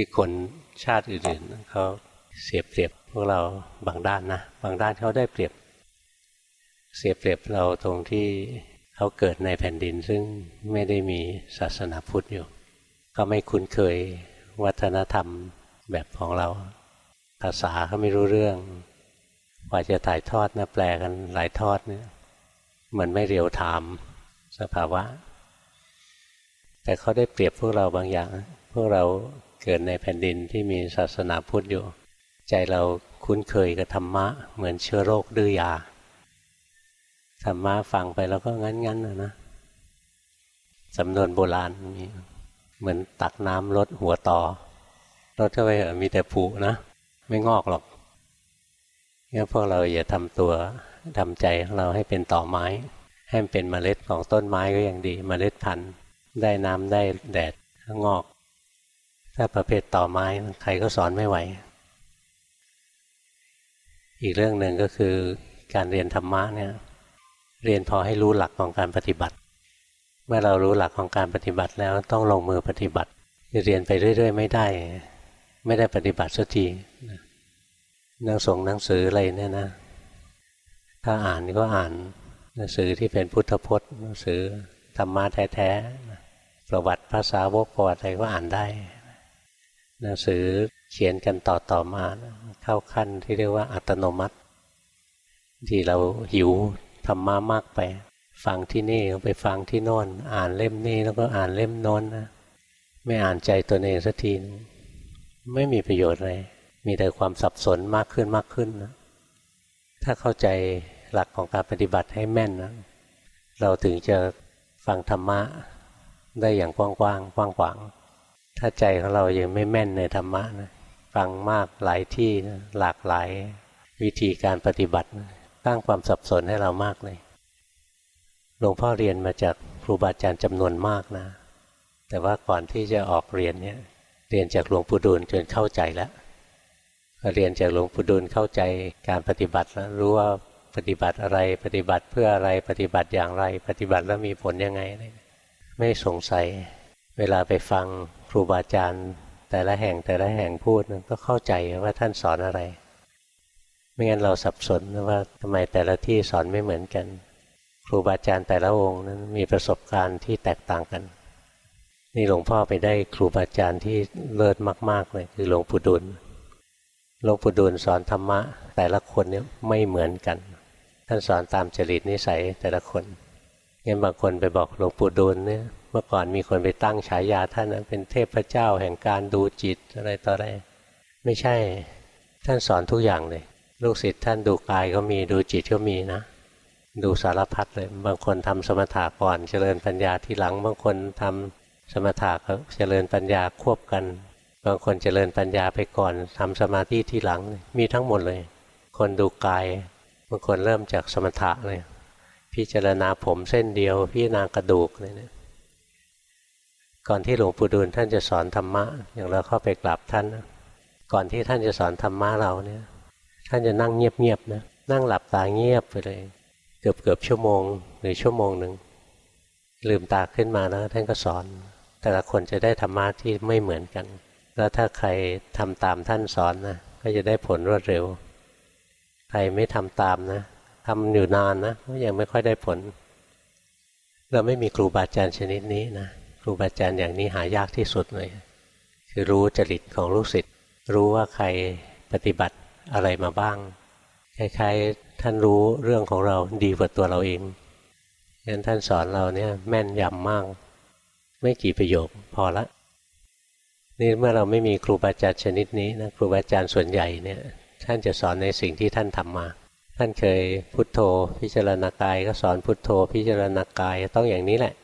คือคนชาติอื่นๆเขาเสียเปรียบพวกเราบางด้านนะบางด้านเขาได้เปรียบ เสียเปรียบเราตรงที่เขาเกิดในแผ่นดินซึ่งไม่ได้มีศาสนาพุทธอยู่ ก็ไม่คุ้นเคยวัฒนธรรมแบบของเรา ภาษาเขาไม่รู้เรื่องกว่าจะถ่ายทอดนะแปลกันหลายทอดเนี่ยเหมือนไม่เรียวถามสภาวะ แต่เขาได้เปรียบพวกเราบางอย่าง พวกเรา เกิดในแผ่นดินที่มีศาสนาพุทธอยู่ ใจเราคุ้นเคยกับธรรมะ เหมือนเชื้อโรคดื้อยา ธรรมะฟังไปแล้วก็งั้นๆนะนะสำนวนโบราณมีเหมือนตักน้ำลดหัวต่อลดเข้าไปมีแต่ผุนะ ไม่งอกหรอกงั้นพวกเราอย่าทำตัวทำใจของเราให้เป็นต่อไม้ให้เป็นเมล็ดของต้นไม้ก็ยังดี เมล็ดพันธุ์ได้น้ำได้แดดงอก ถ้าประเภทต่อไม้ใครก็สอนไม่ไหว อีกเรื่องหนึ่งก็คือการเรียนธรรมะเนี่ยเรียนพอให้รู้หลักของการปฏิบัติ เมื่อเรารู้หลักของการปฏิบัติแล้วต้องลงมือปฏิบัติเรียนไปเรื่อย ๆ ไม่ได้ ไม่ได้ปฏิบัติสักทีนังส่งหนังสืออะไรเนี่ยนะ ถ้าอ่านก็อ่านหนังสือที่เป็นพุทธพจน์หนังสือธรรมะแท้ๆประวัติภาษาวกประวัติอะไรก็อ่านได้ หนังสือเขียนกันต่อต่อมาเข้าขั้นที่เรียกว่าอัตโนมัติ ที่เราหิวธรรมะมากไป ฟังที่นี่ไปฟังที่โน่น อ่านเล่มนี้แล้วก็อ่านเล่มโน้นนะไม่อ่านใจตัวเองสักทีไม่มีประโยชน์เลยมีแต่ความสับสนมากขึ้นมากขึ้นนะถ้าเข้าใจหลักของการปฏิบัติให้แม่นนะเราถึงจะฟังธรรมะได้อย่างกว้างๆกว้างขวาง ถ้าใจของเรายังไม่แม่นในธรรมะนะฟังมากหลายที่นะหลากหลายวิธีการปฏิบัติสร้างความสับสนให้เรามากเลยหลวงพ่อเรียนมาจากครูบาอาจารย์จำนวนมากนะ แต่ว่าก่อนที่จะออกเรียนเนี่ยเรียนจากหลวงปู่ดูลจนเข้าใจแล้วเรียนจากหลวงปู่ดูลเข้าใจการปฏิบัติแล้วรู้ว่าปฏิบัติอะไรปฏิบัติเพื่ออะไรปฏิบัติอย่างไร ปฏิบัติแล้วมีผลยังไง ไม่สงสัย เวลาไปฟัง ครูบาอาจารย์แต่ละแห่งแต่ละแห่งพูดก็เข้าใจว่าท่านสอนอะไร ไม่งั้นเราสับสนว่าทำไมแต่ละที่สอนไม่เหมือนกัน ครูบาอาจารย์แต่ละองค์นั้นมีประสบการณ์ที่แตกต่างกัน นี่หลวงพ่อไปได้ครูบาอาจารย์ที่เลิศมาก ๆ เลยคือหลวงปู่ดูลหลวงปู่ดูลสอนธรรมะ แต่ละคนเนี่ยไม่เหมือนกัน ท่านสอนตามจริตนิสัยแต่ละคนงั้นบางคนไปบอกหลวงปู่ดูลเนี่ย เมื่อก่อนมีคนไปตั้งฉายาท่านเป็นเทพเจ้าแห่งการดูจิตอะไรต่ออะไร ไม่ใช่ท่านสอนทุกอย่างเลย ลูกศิษย์ท่านดูกายก็มีดูจิตก็มีนะ ดูสารพัดเลย บางคนทำสมถะก่อนเจริญปัญญาทีหลัง บางคนทำสมถะเจริญปัญญาควบกัน บางคนเจริญปัญญาไปก่อนทำสมาธิที่หลังมีทั้งหมดเลย คนดูกาย บางคนเริ่มจากสมถะเลยพิจารณาผมเส้นเดียวพิจารณากระดูกเลยเนี่ย ก่อนที่หลวงปู่ดูลท่านจะสอนธรรมะ อย่างเราเข้าไปกราบท่าน ก่อนที่ท่านจะสอนธรรมะเราเนี่ย ท่านจะนั่งเงียบๆนะนั่งหลับตาเงียบไปเลย เกือบเกือบชั่วโมงหรือชั่วโมงหนึ่งลืมตาขึ้นมาแล้วท่านก็สอน แต่ละคนจะได้ธรรมะที่ไม่เหมือนกัน แล้วถ้าใครทำตามท่านสอนนะก็จะได้ผลรวดเร็ว ใครไม่ทำตามนะทำอยู่นานนะก็ยังไม่ค่อยได้ผล เราไม่มีครูบาอาจารย์ชนิดนี้นะ ครูบาอาจารย์อย่างนี้หายากที่สุดเลย คือรู้จริตของลูกศิษย์รู้ว่าใครปฏิบัติอะไรมาบ้างคล้ายๆท่านรู้เรื่องของเราดีกว่าตัวเราเองงั้นท่านสอนเราเนี่ยแม่นยำมาก ไม่กี่ประโยคพอละนี่เมื่อเราไม่มีครูบาอาจารย์ชนิดนี้นะครูบาอาจารย์ส่วนใหญ่เนี่ยท่านจะสอนในสิ่งที่ท่านทำมา ท่านเคยพุทโธ พิจารณากายก็สอนพุทโธ พิจารณากายต้องอย่างนี้แหละ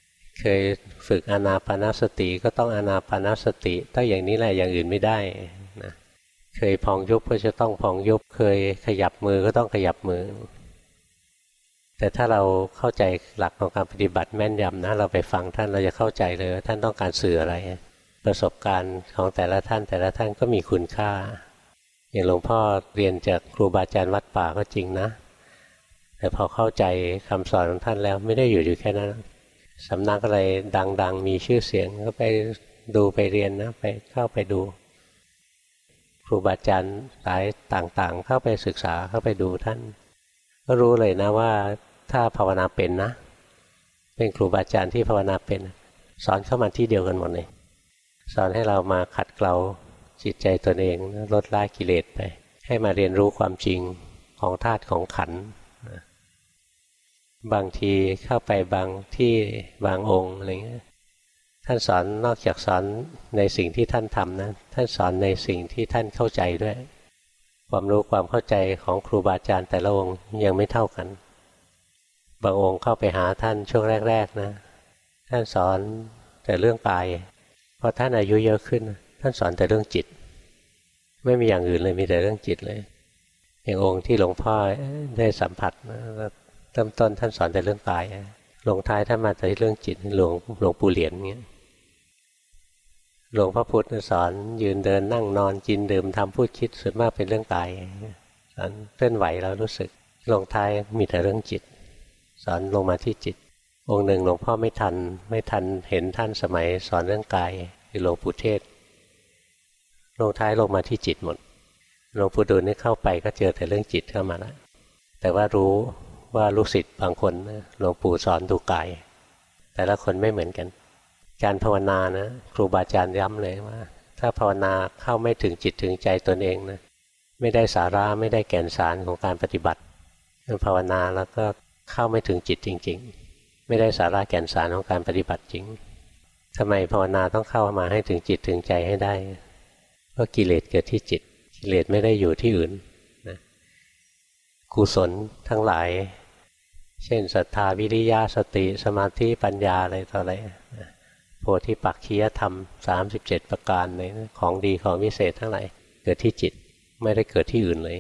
เคยฝึกอนาปนาสติก็ต้องอนาปนาสติต้องอย่างนี้แหละอย่างอื่นไม่ได้นะเคยพองยุบก็จะต้องพองยุบ เคยขยับมือก็ต้องขยับมือ แต่ถ้าเราเข้าใจหลักของการปฏิบัติแม่นยำนะ เราไปฟังท่านเราจะเข้าใจเลยว่าท่านต้องการสื่ออะไร ประสบการณ์ของแต่ละท่านแต่ละท่านก็มีคุณค่า อย่างหลวงพ่อเรียนจากครูบาอาจารย์วัดป่าก็จริงนะ แต่พอเข้าใจคำสอนของท่านแล้วไม่ได้อยู่อยู่แค่นั้น สำนักอะไรดัง ๆ มีชื่อเสียงก็ไปดูไปเรียนนะไปเข้าไปดูครูบาอาจารย์สายต่างๆ เข้าไปศึกษาเข้าไปดูท่าน ก็รู้เลยนะว่าถ้าภาวนาเป็นนะ เป็นครูบาอาจารย์ที่ภาวนาเป็น สอนเข้ามาที่เดียวกันหมดเลยสอนให้เรามาขัดเกลาจิตใจตนเองลดละกิเลสไป ให้มาเรียนรู้ความจริงของธาตุของขันธ์ บางทีเข้าไปบางที่บางองค์อะไรเงี้ยท่านสอนนอกจากสอนในสิ่งที่ท่านทำนะท่านสอนในสิ่งที่ท่านเข้าใจด้วย ความรู้ความเข้าใจของครูบาอาจารย์แต่ละองค์ยังไม่เท่ากัน บางองค์เข้าไปหาท่านช่วงแรก ๆนะ ท่านสอนแต่เรื่องกายพอท่านอายุเยอะขึ้น ท่านสอนแต่เรื่องจิต ไม่มีอย่างอื่นเลยมีแต่เรื่องจิตเลย อย่างองค์ที่หลวงพ่อได้สัมผัส เริ่มต้นท่านสอนแต่เรื่องกายลงท้ายท่านมาแต่เรื่องจิตหลวงหลวงปู่เหรียญเงี้ยหลวงพ่อพุธสอนยืนเดินนั่งนอนกินดื่มทำพูดคิดส่วนมากเป็นเรื่องกายสอนเคลื่อนไหวเรารู้สึกลงท้ายมีแต่เรื่องจิต สอนลงมาที่จิต องค์หนึ่งหลวงพ่อไม่ทัน ไม่ทันเห็นท่านสมัยสอนเรื่องกายคือหลวงปู่เทศลงท้ายลงมาที่จิตหมดหลวงปู่ดูลนี่เข้าไปก็เจอแต่เรื่องจิตเข้ามาแล้วแต่ว่ารู้ ว่าลูกศิษย์บางคนหลวงปู่สอนดูกาย แต่ละคนไม่เหมือนกัน การภาวนานะครูบาอาจารย์ย้ำเลยว่า ถ้าภาวนาเข้าไม่ถึงจิตถึงใจตนเองนะไม่ได้สาระไม่ได้แก่นสารของการปฏิบัติภาวนาแล้วก็เข้าไม่ถึงจิตจริง ๆ ไม่ได้สาระแก่นสารของการปฏิบัติจริงทำไมภาวนาต้องเข้ามาให้ถึงจิตถึงใจให้ได้ เพราะกิเลสเกิดที่จิต กิเลสไม่ได้อยู่ที่อื่นนะกุศลทั้งหลาย เช่นศรัทธาวิริยะสติสมาธิปัญญาอะไรต่ออะไรโพธิปักคียธรรม 37 ประการในของดีของวิเศษทั้งหลายเกิดที่จิตไม่ได้เกิดที่อื่นเลย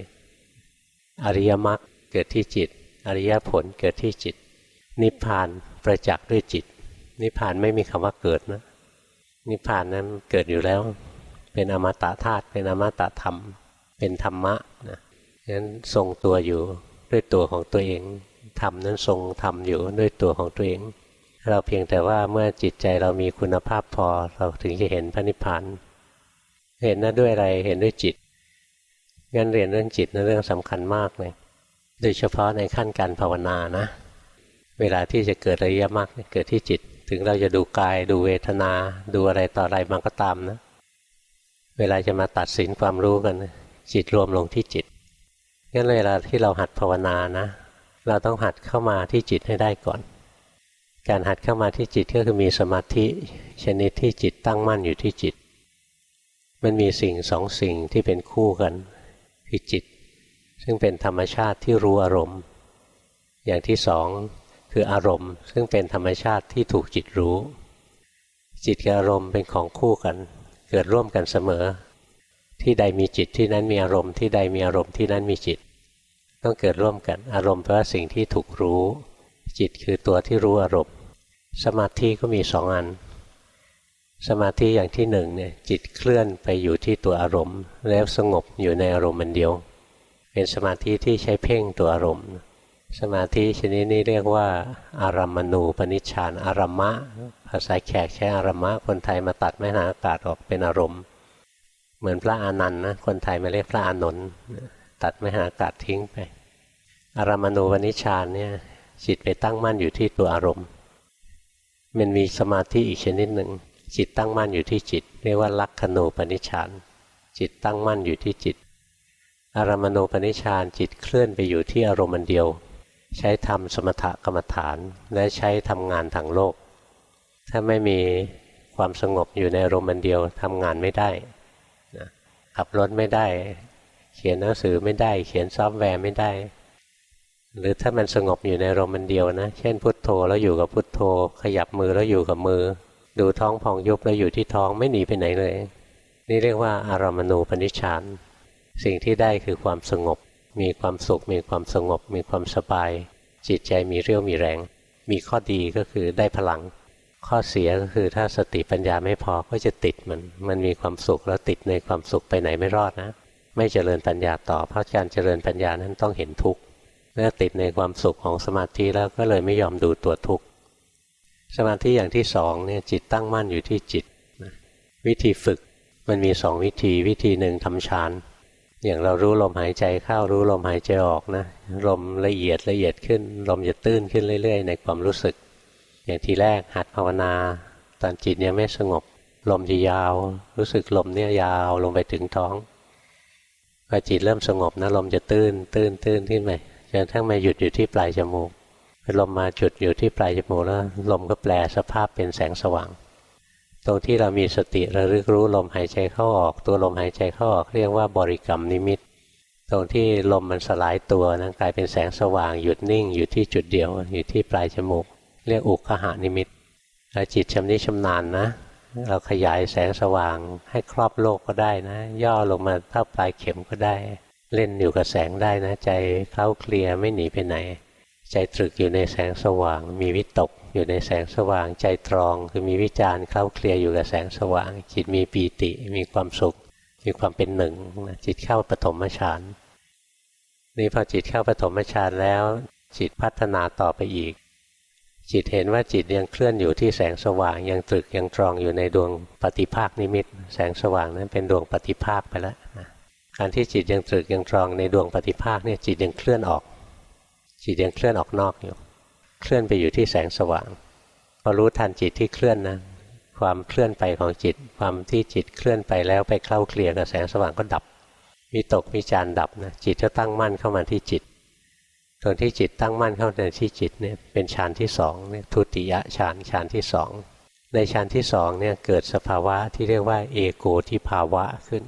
อริยมรรคเกิดที่จิต อริยผลเกิดที่จิต นิพพานประจักษ์ด้วยจิต นิพพานไม่มีคำว่าเกิดนะ นิพพานนั้นเกิดอยู่แล้ว เป็นอมตะธาตุเป็นอมตะธรรม เป็นธรรมะนะฉะนั้นทรงตัวอยู่ด้วยตัวของตัวเอง ธรรมนั้นทรงธรรมอยู่ด้วยตัวของตัวเอง เราเพียงแต่ว่าเมื่อจิตใจเรามีคุณภาพพอเราถึงจะเห็นพระนิพพานเห็นนะด้วยอะไรเห็นด้วยจิตงั้นเรียนเรื่องจิตนะเรื่องสำคัญมากเลย โดยเฉพาะในขั้นการภาวนานะ เวลาที่จะเกิดระยะมากเกิดที่จิต ถึงเราจะดูกายดูเวทนา ดูอะไรต่ออะไรมันก็ตามนะ เวลาจะมาตัดสินความรู้กัน จิตรวมลงที่จิตงั้นเวลาที่เราหัดภาวนานะ เราต้องหัดเข้ามาที่จิตให้ได้ก่อน การหัดเข้ามาที่จิตก็คือมีสมาธิชนิดที่จิตตั้งมั่นอยู่ที่จิต มันมีสิ่งสองสิ่งที่เป็นคู่กัน คือจิต ซึ่งเป็นธรรมชาติที่รู้อารมณ์ อย่างที่สองคืออารมณ์ ซึ่งเป็นธรรมชาติที่ถูกจิตรู้ จิตกับอารมณ์เป็นของคู่กัน เกิดร่วมกันเสมอ ที่ใดมีจิตที่นั้นมีอารมณ์ที่ใดมีอารมณ์ที่นั้นมีจิต ต้องเกิดร่วมกัน อารมณ์แปลว่าสิ่งที่ถูกรู้ จิตคือตัวที่รู้อารมณ์ สมาธิก็มีสองอัน สมาธิอย่างที่หนึ่งเนี่ยจิตเคลื่อนไปอยู่ที่ตัวอารมณ์ แล้วสงบอยู่ในอารมณ์มันเดียว เป็นสมาธิที่ใช้เพ่งตัวอารมณ์ สมาธิชนิดนี้เรียกว่า อารัมมณูปนิชฌานอารัมมะ ภาษาแขกใช้อารัมมะ คนไทยมาตัดแม่นาอากาศออกเป็นอารมณ์ เหมือนพระอานันต์นะคนไทยมาเรียกพระอานนท์ ตัดแม่นาอากาศทิ้งไป อารัมณูปนิชานเนี่ยจิตไปตั้งมั่นอยู่ที่ตัวอารมณ์ มันมีสมาธิอีกชนิดหนึ่ง จิตตั้งมั่นอยู่ที่จิต เรียกว่าลักขณูปนิชานจิตตั้งมั่นอยู่ที่จิต อารมณูปนิชานจิตเคลื่อนไปอยู่ที่อารมณ์เดียว ใช้ทำสมถกรรมฐานและใช้ทำงานทางโลก ถ้าไม่มีความสงบอยู่ในอารมณ์เดียวทำงานไม่ได้ขับรถไม่ได้ เขียนหนังสือไม่ได้ เขียนซอฟต์แวร์ไม่ได้ หรือถ้ามันสงบอยู่ในอารมณ์มันเดียวนะ เช่นพุทโธแล้วอยู่กับพุทโธ ขยับมือแล้วอยู่กับมือ ดูท้องพองยุบแล้วอยู่ที่ท้องไม่หนีไปไหนเลย นี่เรียกว่าอารามณูปนิชฌานสิ่งที่ได้คือความสงบ มีความสุข มีความสงบ มีความสบาย จิตใจมีเรี่ยวมีแรง มีข้อดีก็คือได้พลัง ข้อเสียก็คือถ้าสติปัญญาไม่พอก็จะติดมัน มันมีความสุขแล้วติดในความสุขไปไหนไม่รอดนะ ไม่เจริญปัญญาต่อ เพราะการเจริญปัญญานั้นต้องเห็นทุกข์เมื่อติดในความสุขของสมาธิแล้วก็เลยไม่ยอมดูตัวทุกข์สมาธิอย่างที่สองเนี่ยจิตตั้งมั่นอยู่ที่จิตวิธีฝึกมันมีสองวิธีวิธีหนึ่งทำฌานอย่างเรารู้ลมหายใจเข้ารู้ลมหายใจออกนะลมละเอียดละเอียดขึ้น ลมจะตื้นขึ้นเรื่อย ๆ ในความรู้สึก อย่างทีแรกหัดภาวนา ตอนจิตยังไม่สงบ ลมจะยาว รู้สึกลมเนี่ยยาวลงไปถึงท้อง พอจิตเริ่มสงบนะลมจะตื้นตื้นตื้นขึ้นไปจนทั้งมาหยุดอยู่ที่ปลายจมูกลมมาจุดอยู่ที่ปลายจมูกแล้วลมก็แปลสภาพเป็นแสงสว่าง ตรงที่เรามีสติระลึกรู้ลมหายใจเข้าออก ตัวลมหายใจเข้าออกเรียกว่าบริกรรมนิมิต ตรงที่ลมมันสลายตัวนะกลายเป็นแสงสว่างหยุดนิ่งอยู่ที่จุดเดียวอยู่ที่ปลายจมูก เรียกอุกขหานิมิตถ้าจิตชำนิชำนาญนะ เราขยายแสงสว่างให้ครอบโลกก็ได้นะ ย่อลงมาเท่าปลายเข็มก็ได้ เล่นอยู่กับแสงได้นะ ใจเคล้าเคลียไม่หนีไปไหน ใจตรึกอยู่ในแสงสว่าง มีวิตกอยู่ในแสงสว่าง ใจตรองคือมีวิจารณ์เคล้าเคลียอยู่กับแสงสว่าง จิตมีปีติมีความสุข มีความเป็นหนึ่งจิตเข้าปฐมฌานนี่พอจิตเข้าปฐมฌานแล้ว จิตพัฒนาต่อไปอีก จิตเห็นว่าจิตยังเคลื่อนอยู่ที่แสงสว่าง ยังตรึกยังตรองอยู่ในดวงปฏิภาคนิมิต แสงสว่างนั้นเป็นดวงปฏิภาคไปแล้วการที่จิตยังตรึกยังตรองในดวงปฏิภาคเนี่ยจิตยังเคลื่อนออก จิตยังเคลื่อนออกนอกอยู่ เคลื่อนไปอยู่ที่แสงสว่างพอรู้ทันจิตที่เคลื่อนนะความเคลื่อนไปของจิต ความที่จิตเคลื่อนไปแล้วไปเข้าเคลียร์กับแสงสว่างก็ดับมีตกมีจานดับนะจิตก็ตั้งมั่นเข้ามาที่จิต ส่วนที่จิตตั้งมั่นเข้าในที่จิตเนี่ยเป็นฌานที่สองเนี่ยทุติยฌานฌานที่สองในฌานที่สองเนี่ยเกิดสภาวะที่เรียกว่าเอโกทิภาวะขึ้น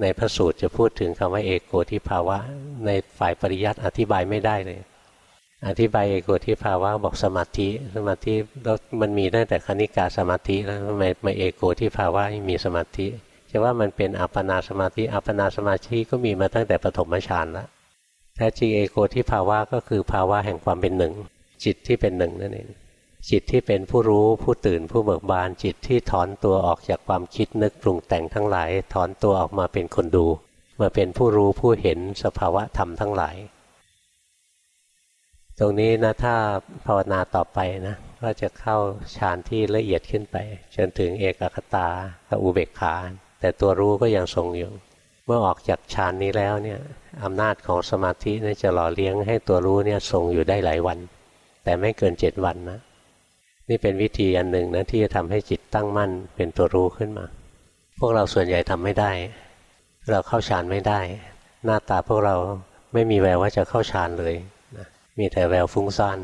ในพระสูตรจะพูดถึงคำว่าเอโกทิภาวะ ในฝ่ายปริยัติอธิบายไม่ได้เลย อธิบายเอโกทิภาวะบอกสมาธิสมาธิแล้วมันมีตั้งแต่คณิกาสมาธิแล้วทำไมมาเอโกทิภาวะมีสมาธิจะว่ามันเป็นอัปปนาสมาธิอัปปนาสมาธิก็มีมาตั้งแต่ปฐมฌานแล้ว แท้จริงเอโกทิภาวะก็คือภาวะแห่งความเป็นหนึ่ง จิตที่เป็นหนึ่งนั่นเองจิตที่เป็นผู้รู้ผู้ตื่นผู้เบิกบานจิตที่ถอนตัวออกจากความคิดนึกปรุงแต่งทั้งหลาย ถอนตัวออกมาเป็นคนดู มาเป็นผู้รู้ผู้เห็นสภาวะธรรมทั้งหลาย ตรงนี้นะถ้าภาวนาต่อไปนะก็จะเข้าฌานที่ละเอียดขึ้นไป จนถึงเอกคตากับอุเบกขา แต่ตัวรู้ก็ยังทรงอยู่ เมื่อออกจากฌานนี้แล้วเนี่ยอำนาจของสมาธินี่จะหล่อเลี้ยงให้ตัวรู้เนี่ยทรงอยู่ได้หลายวัน แต่ไม่เกินเจ็ดวันนะนี่เป็นวิธีอันหนึ่งนะที่จะทำให้จิตตั้งมั่นเป็นตัวรู้ขึ้นมา พวกเราส่วนใหญ่ทำไม่ได้ เราเข้าฌานไม่ได้ หน้าตาพวกเราไม่มีแววว่าจะเข้าฌานเลยนะมีแต่แววฟุ้งซ่าน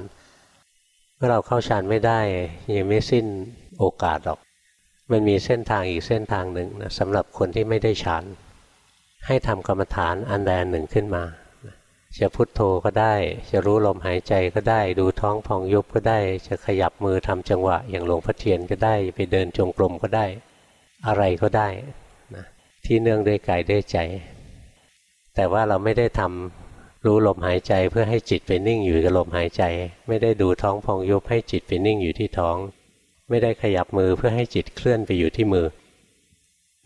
เมื่อเราเข้าฌานไม่ได้ยังไม่สิ้นโอกาสหรอก มันมีเส้นทางอีกเส้นทางหนึ่งนะสำหรับคนที่ไม่ได้ฌาน ให้ทำกรรมฐานอันใดอันหนึ่งขึ้นมาจะพุทโธก็ได้ จะรู้ลมหายใจก็ได้ ดูท้องพองยุบก็ได้ จะขยับมือทำจังหวะ อย่างหลวงพ่อเทียนก็ได้ ไปเดินจงกรมก็ได้ อะไรก็ได้นะที่เนื่องด้วยกายด้วยใจ แต่ว่าเราไม่ได้ทำรู้ลมหายใจเพื่อให้จิตไปนิ่งอยู่กับลมหายใจ ไม่ได้ดูท้องพองยุบให้จิตไปนิ่งอยู่ที่ท้อง ไม่ได้ขยับมือเพื่อให้จิตเคลื่อนไปอยู่ที่มือ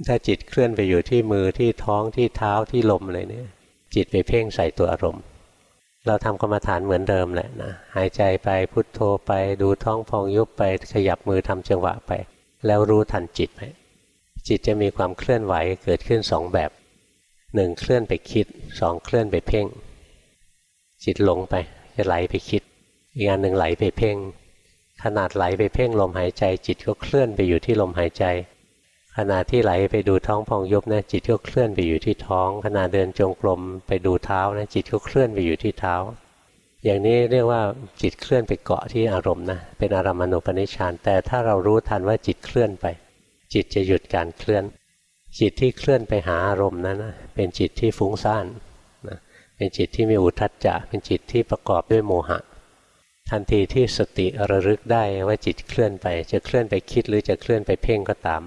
ถ้าจิตเคลื่อนไปอยู่ที่มือที่ท้องที่เท้าที่ลมอะไรเนี่ย จิตไปเพ่งใส่ตัวอารมณ์ เราทำกรรมฐานเหมือนเดิมแหละนะหายใจไปพุทโธไปดูท้องพองยุบไปขยับมือทำจังหวะไป แล้วรู้ทันจิตไปจิตจะมีความเคลื่อนไหวเกิดขึ้นสองแบบหนึ่งเคลื่อนไปคิดสองเคลื่อนไปเพ่ง จิตหลงไปจะไหลไปคิด อีกอันหนึ่งไหลไปเพ่ง ขนาดไหลไปเพ่งลมหายใจ จิตก็เคลื่อนไปอยู่ที่ลมหายใจ ขณะที่ไหลไปดูท้องพองยุบนะจิตก็เคลื่อนไปอยู่ที่ท้อง ขณะเดินจงกรมไปดูเท้านะจิตก็เคลื่อนไปอยู่ที่เท้า อย่างนี้เรียกว่าจิตเคลื่อนไปเกาะที่อารมณ์นะเป็นอารมณูปนิชฌานแต่ถ้าเรารู้ทันว่าจิตเคลื่อนไป จิตจะหยุดการเคลื่อน จิตที่เคลื่อนไปหาอารมณ์นั้นนะเป็นจิตที่ฟุ้งซ่านนะเป็นจิตที่มีอุทัจจะเป็นจิตที่ประกอบด้วยโมหะ ทันทีที่สติระลึกได้ว่าจิตเคลื่อนไป จะเคลื่อนไปคิดหรือจะเคลื่อนไปเพ่งก็ตาม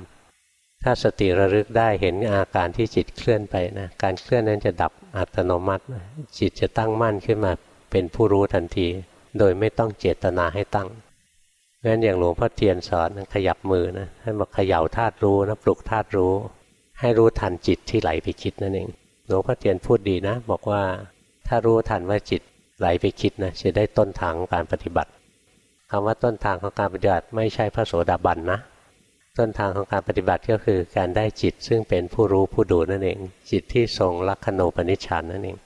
ถ้าสติระลึกได้เห็นอาการที่จิตเคลื่อนไปนะการเคลื่อนนั้นจะดับอัตโนมัติ จิตจะตั้งมั่นขึ้นมาเป็นผู้รู้ทันที โดยไม่ต้องเจตนาให้ตั้งเพราะฉะนั้นอย่างหลวงพ่อเทียนสอนขยับมือนะให้มาเขย่าธาตุรู้นะปลุกธาตุรู้ ให้รู้ทันจิตที่ไหลไปคิดนั่นเองหลวงพ่อเทียนพูดดีนะ บอกว่าถ้ารู้ทันว่าจิตไหลไปคิดนะจะได้ต้นทางของการปฏิบัติคำว่าต้นทางของการปฏิบัติไม่ใช่พระโสดาบันนะ ต้นทางของการปฏิบัติก็คือการได้จิตซึ่งเป็นผู้รู้ผู้ดูนั่นเอง จิตที่ทรงลักขณูปนิชฌานนั่นเอง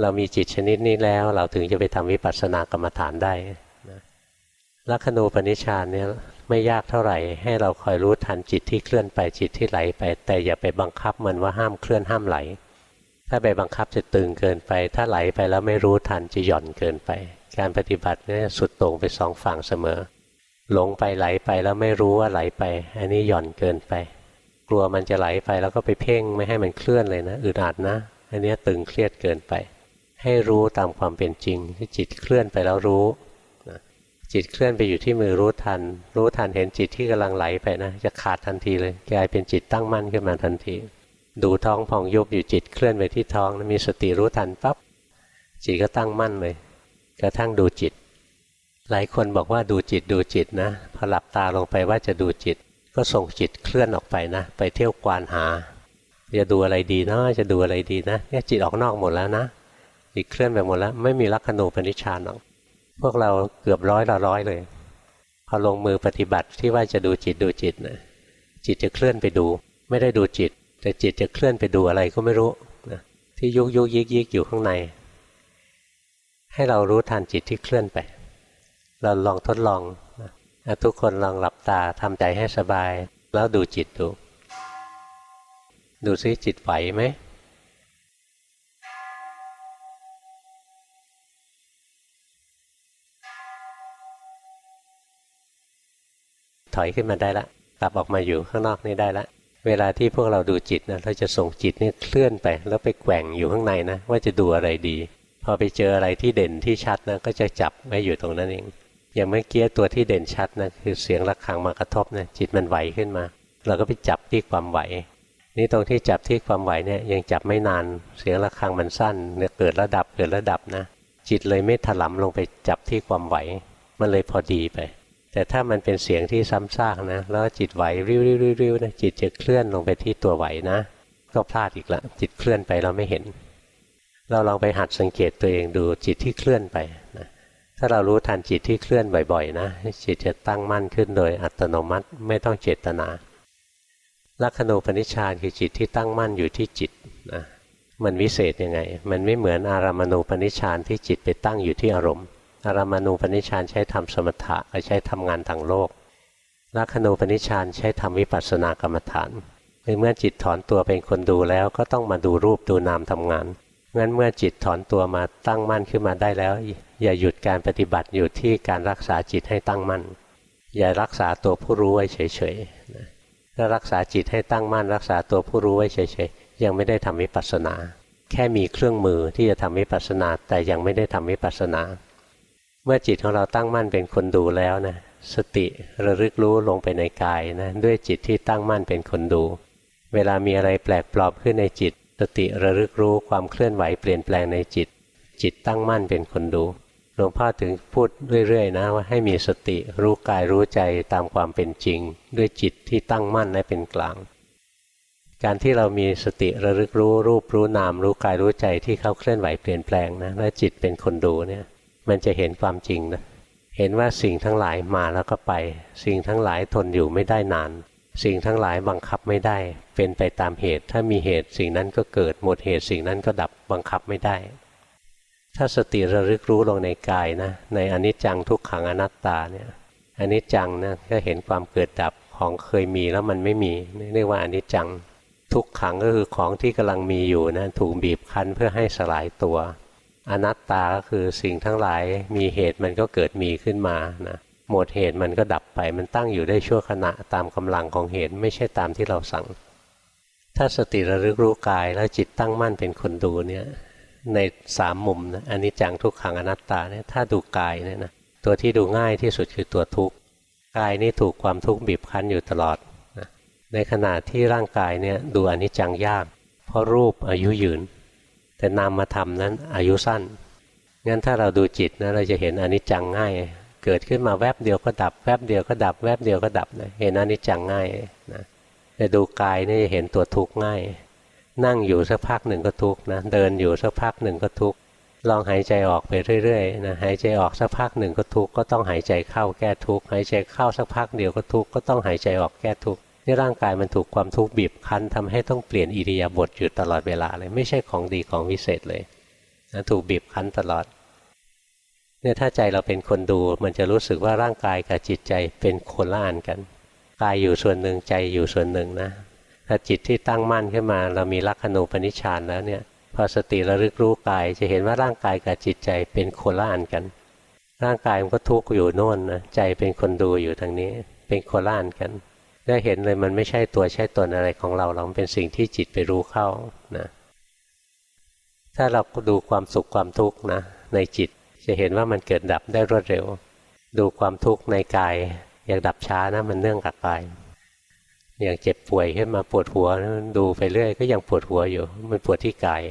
เรามีจิตชนิดนี้แล้ว เราถึงจะไปทำวิปัสสนากรรมฐานได้นะลักขณูปนิชฌานเนี่ยไม่ยากเท่าไหร่ ให้เราคอยรู้ทันจิตที่เคลื่อนไปจิตที่ไหลไป แต่อย่าไปบังคับมันว่าห้ามเคลื่อนห้ามไหล ถ้าไปบังคับจะตึงเกินไป ถ้าไหลไปแล้วไม่รู้ทันจะหย่อนเกินไป การปฏิบัติเนี่ยสุดโต่งไปสองฝั่งเสมอ หลงไปไหลไปแล้วไม่รู้ว่าไหลไป อันนี้หย่อนเกินไป กลัวมันจะไหลไปแล้วก็ไปเพ่งไม่ให้มันเคลื่อนเลยนะอึดอัดนะ อันนี้ตึงเครียดเกินไป ให้รู้ตามความเป็นจริงที่จิตเคลื่อนไปแล้วรู้จิตเคลื่อนไปอยู่ที่มือรู้ทัน รู้ทันเห็นจิตที่กำลังไหลไปนะจะขาดทันทีเลยกลายเป็นจิตตั้งมั่นขึ้นมาทันที ดูท้องพองยุบอยู่จิตเคลื่อนไปที่ท้องนะมีสติรู้ทันปั๊บจิตก็ตั้งมั่นเลยกระทั่งดูจิต หลายคนบอกว่าดูจิตดูจิตนะพอหลับตาลงไปว่าจะดูจิต ก็ส่งจิตเคลื่อนออกไปนะ ไปเที่ยวกวานหา จะดูอะไรดีนะจะดูอะไรดีนะเนี่ยจิตออกนอกหมดแล้วนะจิตเคลื่อนไปหมดแล้ว ไม่มีลักขณูปนิชานหรอกพวกเราเกือบร้อยละร้อยเลย พอลงมือปฏิบัติที่ว่าจะดูจิตดูจิตนะจิตจะเคลื่อนไปดู ไม่ได้ดูจิต แต่จิตจะเคลื่อนไปดูอะไรก็ไม่รู้นะที่ยุกยุกยิกยิกอยู่ข้างใน ให้เรารู้ทันจิตที่เคลื่อนไป เราลองทดลองทุกคนลองหลับตาทำใจให้สบาย แล้วดูจิตดู ดูซิจิตไหวไหมถอยขึ้นมาได้ละกลับออกมาอยู่ข้างนอกนี่ได้ละ เวลาที่พวกเราดูจิตนะเราจะส่งจิตนี่เคลื่อนไป แล้วไปแกว่งอยู่ข้างในนะ ว่าจะดูอะไรดี พอไปเจออะไรที่เด่นที่ชัดนะก็จะจับไว้อยู่ตรงนั้นเอง อย่างเมื่อกี้ตัวที่เด่นชัดนะคือเสียงะระฆังมากระทบนะจิตมันไหวขึ้นมา เราก็ไปจับที่ความไหว นี่ตรงที่จับที่ความไหวเนี่ยยังจับไม่นาน เสียงะระฆังมันสั้นเนี่ยเกิดระดับเกิดระดับนะ จิตเลยไม่ถลำลงไปจับที่ความไหว มันเลยพอดีไป แต่ถ้ามันเป็นเสียงที่ซ้ำซากนะ แล้วจิตไหวริ้วๆๆนะจิตจะเคลื่อนลงไปที่ตัวไหวนะ ก็พลาดอีกละจิตเคลื่อนไปเราไม่เห็น เราลองไปหัดสังเกตตัวเองดูจิตที่เคลื่อนไป ถ้าเรารู้ทันจิตที่เคลื่อนบ่อยๆนะจิตจะตั้งมั่นขึ้นโดยอัตโนมัติไม่ต้องเจตนาลักขณูปนิชฌานคือจิตที่ตั้งมั่นอยู่ที่จิตนะมันวิเศษยังไง มันไม่เหมือนอารามณูปนิชฌานที่จิตไปตั้งอยู่ที่อารมณ์ อารามณูปนิชฌานใช้ทำสมถะใช้ทำงานทางโลกลักขณูปนิชฌานใช้ทำวิปัสสนากรรมฐานเมื่อจิตถอนตัวเป็นคนดูแล้วก็ต้องมาดูรูปดูนามทำงานงั้นเมื่อจิตถอนตัวมาตั้งมั่นขึ้นมาได้แล้ว อย่าหยุดการปฏิบัติอยู่ที่การรักษาจิตให้ตั้งมั่น อย่ารักษาตัวผู้รู้ไว้เฉยๆถ้ารักษาจิตให้ตั้งมั่น รักษาตัวผู้รู้ไว้เฉยๆยังไม่ได้ทำวิปัสสนา แค่มีเครื่องมือที่จะทำวิปัสสนา แต่ยังไม่ได้ทำวิปัสสนา เมื่อจิตของเราตั้งมั่นเป็นคนดูแล้วนะสติระลึกรู้ลงไปในกายนะด้วยจิตที่ตั้งมั่นเป็นคนดู เวลามีอะไรแปลกปลอมขึ้นในจิต สติระลึกรู้ความเคลื่อนไหวเปลี่ยนแปลงในจิต จิตตั้งมั่นเป็นคนดู หลวงพ่อถึงพูดเรื่อยๆนะว่าให้มีสติรู้กายรู้ใจตามความเป็นจริง ด้วยจิตที่ตั้งมั่นและเป็นกลาง การที่เรามีสติระลึกรู้รูปรู้นาม รู้กายรู้ใจที่เขาเคลื่อนไหวเปลี่ยนแปลงนะและจิตเป็นคนดูเนี่ยมันจะเห็นความจริงนะเห็นว่าสิ่งทั้งหลายมาแล้วก็ไป สิ่งทั้งหลายทนอยู่ไม่ได้นาน สิ่งทั้งหลายบังคับไม่ได้ เป็นไปตามเหตุ ถ้ามีเหตุสิ่งนั้นก็เกิดหมดเหตุสิ่งนั้นก็ดับบังคับไม่ได้ ถ้าสติระลึกรู้ลงในกายนะในอนิจจังทุกขังอนัตตาเนี่ยอนิจจังนะก็เห็นความเกิดดับของเคยมีแล้วมันไม่มีเรียกว่าอนิจจังทุกขังก็คือของที่กำลังมีอยู่นะถูกบีบคั้นเพื่อให้สลายตัว อนัตตาก็คือสิ่งทั้งหลายมีเหตุมันก็เกิดมีขึ้นมานะหมดเหตุมันก็ดับไปมันตั้งอยู่ได้ชั่วขณะตามกำลังของเหตุไม่ใช่ตามที่เราสั่ง ถ้าสติระลึกรู้กายแล้วจิตตั้งมั่นเป็นคนดูเนี่ย ในสามมุมนะอันนี้จังทุกขังอนัตตาเนี่ยถ้าดูกายเนี่ยนะตัวที่ดูง่ายที่สุดคือตัวทุกข์กายนี่ถูกความทุกข์บีบคั้นอยู่ตลอดนะในขณะที่ร่างกายเนี่ยดูอนิจจังยาก เพราะรูปอายุยืน แต่นามมาทำนั้นอายุสั้นงั้นถ้าเราดูจิตนะเราจะเห็นอนิจจังง่าย เกิดขึ้นมาแวบเดียวก็ดับ แวบเดียวก็ดับ แวบเดียวก็ดับนะเห็นอนิจจังง่ายนะแต่ดูกายนี่จะเห็นตัวทุกข์ง่าย นั่งอยู่สักพักหนึ่งก็ทุกนะเดินอยู่สักพักหนึ่งก็ทุกลองหายใจออกไปเรื่อยๆนะหายใจออกสักพักหนึ่งก็ทุกก็ต้องหายใจเข้าแก้ทุกหายใจเข้าสักพักเดียวก็ทุกก็ต้องหายใจออกแก้ทุกนี่ร่างกายมันถูกความทุกข์บีบคั้นทำให้ต้องเปลี่ยนอิริยาบถอยู่ตลอดเวลาเลยไม่ใช่ของดีของวิเศษเลยนะถูกบีบคั้นตลอดเนี่ยถ้าใจเราเป็นคนดูมันจะรู้สึกว่าร่างกายกับจิตใจเป็นคนละอันกัน กายอยู่ส่วนหนึ่งใจอยู่ส่วนหนึ่งนะ ถ้าจิตที่ตั้งมั่นขึ้นมา เรามีลักขณูปนิชฌานแล้วเนี่ยพอสติระลึกรู้กายจะเห็นว่าร่างกายกับจิตใจเป็นคนละอันกัน ร่างกายมันก็ทุกข์อยู่โน่นนะใจเป็นคนดูอยู่ทางนี้ เป็นคนละอันกันได้เห็นเลยมันไม่ใช่ตัวใช่ตนอะไรของเราเราเป็นสิ่งที่จิตไปรู้เข้านะถ้าเราดูความสุขความทุกข์นะในจิตจะเห็นว่ามันเกิดดับได้รวดเร็ว ดูความทุกข์ในกายอยางดับช้านะมันเนื่องกับกาย อย่างเจ็บป่วยขึ้นมาปวดหัวดูไปเรื่อยก็ยังปวดหัวอยู่ มันปวดที่กาย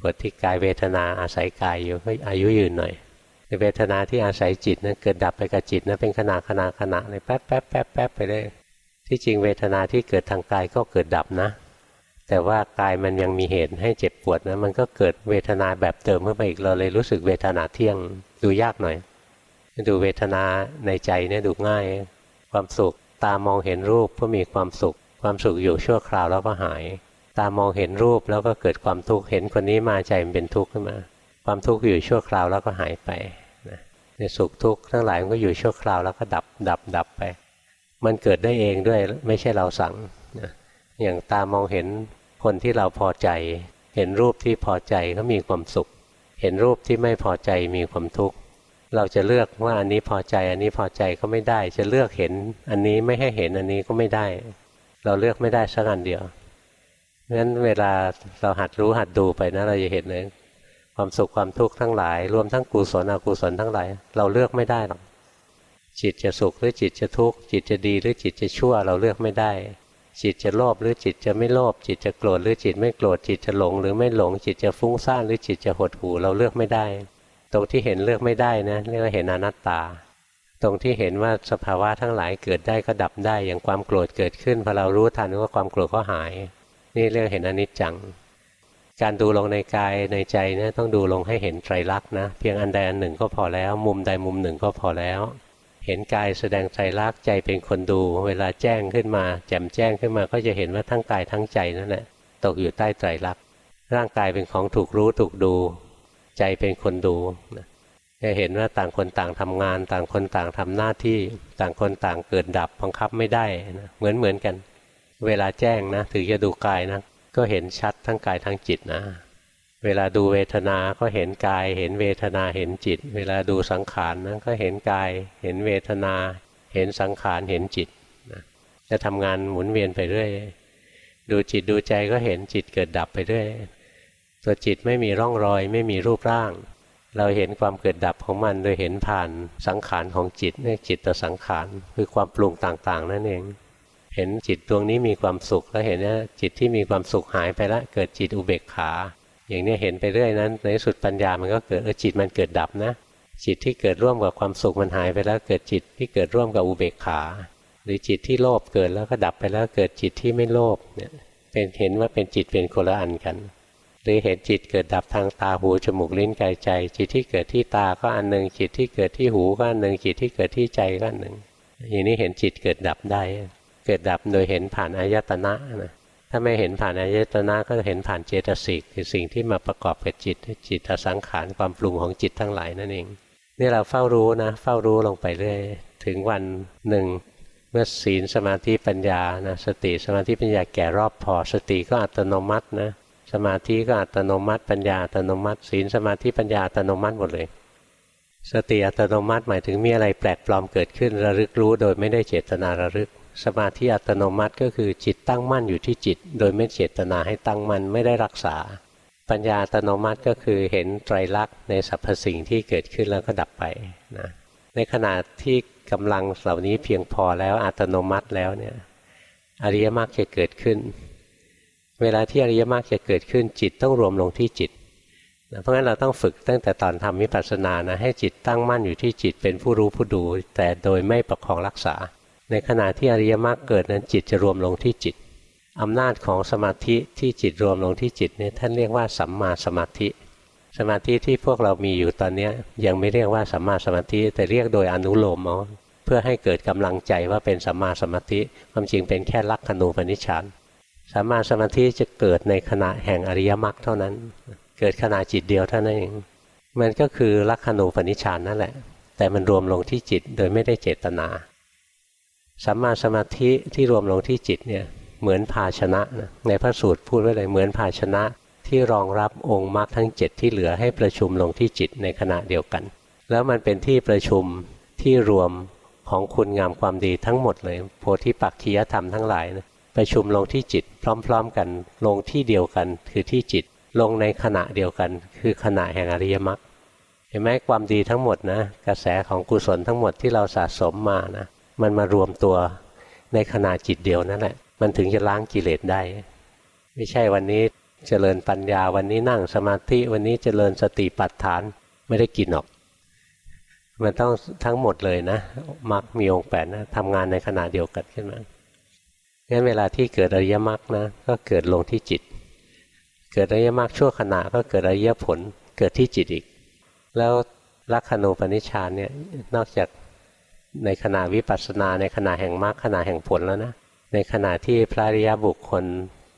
ปวดที่กายเวทนาอาศัยกายอยู่ก็อายุยืนหน่อยแต่เวทนาที่อาศัยจิตนะเกิดดับไปกับจิตนะเป็นขณะขณะขณะเลยแป๊บแป๊บแป๊บแป๊บไปเรื่อยที่จริงเวทนาที่เกิดทางกายก็เกิดดับนะ แต่ว่ากายมันยังมีเหตุให้เจ็บปวดนะมันก็เกิดเวทนาแบบเติมขึ้นไปอีกเราเลยรู้สึกเวทนาเที่ยงดูยากหน่อย ดูเวทนาในใจเนี่ยดูง่าย ความสุข ตามองเห็นรูปก็มีความสุข ความสุขอยู่ชั่วคราวแล้วก็หาย ตามองเห็นรูปแล้วก็เกิดความทุกข์เห็นคนนี้มาใจมันเป็นทุกข์ขึ้นมา ความทุกข์อยู่ชั่วคราวแล้วก็หายไปนะในสุขทุกข์ทั้งหลายมันก็อยู่ชั่วคราวแล้วก็ดับดับดับไป มันเกิดได้เองด้วยไม่ใช่เราสั่งนะอย่างตามองเห็นคนที่เราพอใจ เห็นรูปที่พอใจก็มีความสุข เห็นรูปที่ไม่พอใจมีความทุกข์ เราจะเลือกว่าอันนี้พอใจ อันนี้พอใจก็ไม่ได้ จะเลือกเห็น อันนี้ไม่ให้เห็นอันนี้ก็ไม่ได้ เราเลือกไม่ได้สักอันเดียวเพราะฉะนั้นเวลาเราหัดรู้หัดดูไปนะ เราจะเห็นเลยความสุขความทุกข์ทั้งหลาย รวมทั้งกุศลอกุศลทั้งหลาย เราเลือกไม่ได้หรอกจิตจะสุขหรือจิตจะทุกข์จิตจะดีหรือจิตจะชั่ว เราเลือกไม่ได้ จิตจะโลภหรือจิตจะไม่โลภจิตจะโกรธหรือจิตไม่โกรธจิตจะหลง หรือไม่หลงจิตจะฟุ้งซ่านหรือจิตจะหดหู่เราเลือกไม่ได้ ตรงที่เห็นเลือกไม่ได้นะเรียกว่าเห็นอนัตตา ตรงที่เห็นว่าสภาวะทั้งหลายเกิดได้ก็ดับได้อย่างความโกรธเกิดขึ้นพอเรารู้ทันว่าความโกรธก็หาย นี่เรียกเห็นอนิจจัง การดูลงในกายในใจเนี่ยต้องดูลงให้เห็นไตรลักษณ์นะเพียงอันใดอันหนึ่งก็พอแล้ว มุมใดมุมหนึ่งก็พอแล้ว เห็นกายแสดงใจรักใจเป็นคนดู เวลาแจ้งขึ้นมา แจ่มแจ้งขึ้นมาก็จะเห็นว่าทั้งกายทั้งใจนั่นแหละตกอยู่ใต้ใจรักร่างกายเป็นของถูกรู้ถูกดู ใจเป็นคนดูจะเห็นว่าต่างคนต่างทำงาน ต่างคนต่างทำหน้าที่ต่างคนต่างเกิดดับบังคับไม่ได้นะเหมือนเหมือนกัน เวลาแจ้งนะถึงจะดูกายนะก็เห็นชัดทั้งกายทั้งจิตนะ เวลาดูเวทนาก็เห็นกาย เห็นเวทนาเห็นจิต เวลาดูสังขารนะก็เห็นกาย เห็นเวทนา เห็นสังขารเห็นจิตนะจะทำงานหมุนเวียนไปเรื่อยดูจิตดูใจก็เห็นจิตเกิดดับไปเรื่อย ตัวจิตไม่มีร่องรอย ไม่มีรูปร่าง เราเห็นความเกิดดับของมันโดยเห็นผ่านสังขารของจิตเนี่ยจิตต่อสังขารคือความปรุงต่างๆ นั่นเอง เห็นจิตดวงนี้มีความสุขแล้วเห็นว่าจิตที่มีความสุขหายไปแล้วเกิดจิตอุเบกขา อย่างนี้เห็นไปเรื่อยนั้นในสุดปัญญามันก็เกิดเออจิตมันเกิดดับนะจิตที่เกิดร่วมกับความสุขมันหายไปแล้วเกิดจิตที่เกิดร่วมกับอุเบกขา หรือจิตที่โลภเกิดแล้วก็ดับไปแล้วเกิดจิตที่ไม่โลภเนี่ยเป็นเห็นว่าเป็นจิตเป็นคนละอันกัน หรือเห็นจิตเกิดดับทางตาหูจมูกลิ้นกายใจ จิตที่เกิดที่ตาก็อันหนึ่งจิตที่เกิดที่หูก็อันหนึ่งจิตที่เกิดที่ใจก็อันหนึ่งอย่างนี้เห็นจิตเกิดดับได้ เกิดดับโดยเห็นผ่านอายตนะนะถ้าไม่เห็นผ่านอายตนะก็จะเห็นผ่านเจตสิกคือสิ่งที่มาประกอบกับจิตจิตสังขารความปรุงของจิตทั้งหลายนั่นเองนี่เราเฝ้ารู้นะ เฝ้ารู้ลงไปเรื่อยถึงวันหนึ่งเมื่อศีลสมาธิปัญญานะสติสมาธิปัญญาแก่รอบพอสติก็อัตโนมัตินะ สมาธิก็อัตโนมัติปัญญาอัตโนมัติศีลสมาธิปัญญาอัตโนมัติหมดเลย สติอัตโนมัติหมายถึงมีอะไรแปลกปลอมเกิดขึ้นระลึกรู้โดยไม่ได้เจตนาระลึก สมาธิอัตโนมัติก็คือจิตตั้งมั่นอยู่ที่จิต โดยไม่เจตนาให้ตั้งมั่นไม่ได้รักษา ปัญญาอัตโนมัติก็คือเห็นไตรลักษณ์ในสรรพสิ่งที่เกิดขึ้นแล้วก็ดับไปนะในขณะที่กำลังเหล่านี้เพียงพอแล้วอัตโนมัติแล้วเนี่ยอริยมรรคจะเกิดขึ้น เวลาที่อริยมรรคจะเกิดขึ้นจิตต้องรวมลงที่จิตเพราะงั้นเราต้องฝึกตั้งแต่ตอนทำวิปัสสนานะให้จิตตั้งมั่นอยู่ที่จิตเป็นผู้รู้ผู้ดู แต่โดยไม่ประคองรักษา ในขณะที่อริยมรรคเกิดนั้นจิตจะรวมลงที่จิตอำนาจของสมาธิที่จิตรวมลงที่จิตนี่ท่านเรียกว่าสัมมาสมาธิ สมาธิที่พวกเรามีอยู่ตอนนี้ยังไม่เรียกว่าสัมมาสมาธิ แต่เรียกโดยอนุโลมเอาเพื่อให้เกิดกำลังใจว่าเป็นสัมมาสมาธิความจริงเป็นแค่ลักขณูปนิชฌาน สัมมาสมาธิจะเกิดในขณะแห่งอริยมรรคเท่านั้น เกิดขณะจิตเดียวเท่านั้นเองมันก็คือลักขณูปนิชฌานนั่นแหละ แต่มันรวมลงที่จิตโดยไม่ได้เจตนาสัมมาสมาธิที่รวมลงที่จิตเนี่ยเหมือนภาชนะนะในพระสูตรพูดไว้เลยเหมือนภาชนะที่รองรับองค์มรรคทั้งเจ็ดที่เหลือให้ประชุมลงที่จิตในขณะเดียวกัน แล้วมันเป็นที่ประชุมที่รวมของคุณงามความดีทั้งหมดเลย โพธิปักคียธรรมทั้งหลายนะ ประชุมลงที่จิตพร้อม ๆ กัน ลงที่เดียวกันคือที่จิต ลงในขณะเดียวกัน คือขณะแห่งอริยมรรคเห็นไหมความดีทั้งหมดนะกระแสของกุศลทั้งหมดที่เราสะสมมานะมันมารวมตัวในขณะจิตเดียวนั่นแหละมันถึงจะล้างกิเลสได้ ไม่ใช่วันนี้เจริญปัญญาวันนี้นั่งสมาธิวันนี้เจริญสติปัฏฐานไม่ได้กินหรอก มันต้องทั้งหมดเลยนะมรรคมีองค์แปดนะทำงานในขณะเดียวกันขึ้นมา งั้นเวลาที่เกิดอริยมรรคนะก็เกิดลงที่จิต เกิดอริยมรรคชั่วขณะก็เกิดอริยผลเกิดที่จิตอีก แล้วลักขณูปนิชฌานเนี่ยนอกจากในขณะวิปัสสนาในขณะแห่งมรรคขณะแห่งผลแล้วนะในขณะที่พระอริยบุคคล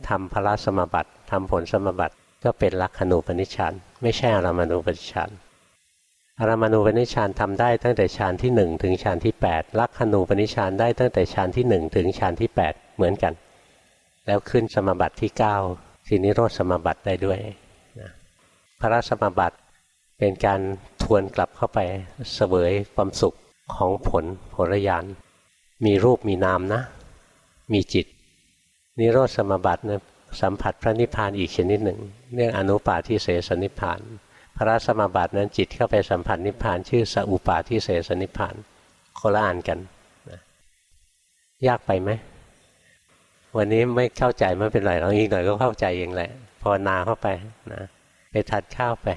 ทำพระสมบัติทำผลสมบัติก็เป็นลักขณูปนิชฌานไม่ใช่อารามณูปนิชฌาน อารามณูปนิชานทำได้ตั้งแต่ฌานที่ 1 ถึงฌานที่ 8 ลักขณูปนิชานได้ตั้งแต่ฌานที่ 1 ถึงฌานที่ 8 เหมือนกัน แล้วขึ้นสมบัติที่9ทีนิโรธสมบัติได้ด้วยนะพระสมบัติเป็นการทวนกลับเข้าไปเสวยความสุขของผลผลญาณมีรูปมีนามนะ มีจิต นิโรธสมบัตินะสัมผัสพระนิพพานอีกชนิดหนึ่งเรื่องอนุปาทิเสสนิพพาน พระสมบัตินั้นจิตเข้าไปสัมผัสนิพพานชื่อสัอุปาทิเสสนิพพานคนละอ่านกันนะยากไปไหมวันนี้ไม่เข้าใจไม่เป็นไรเราอีกหน่อยก็เข้าใจเองแหละภาวนาเข้าไปนะไปทัดข้าวไป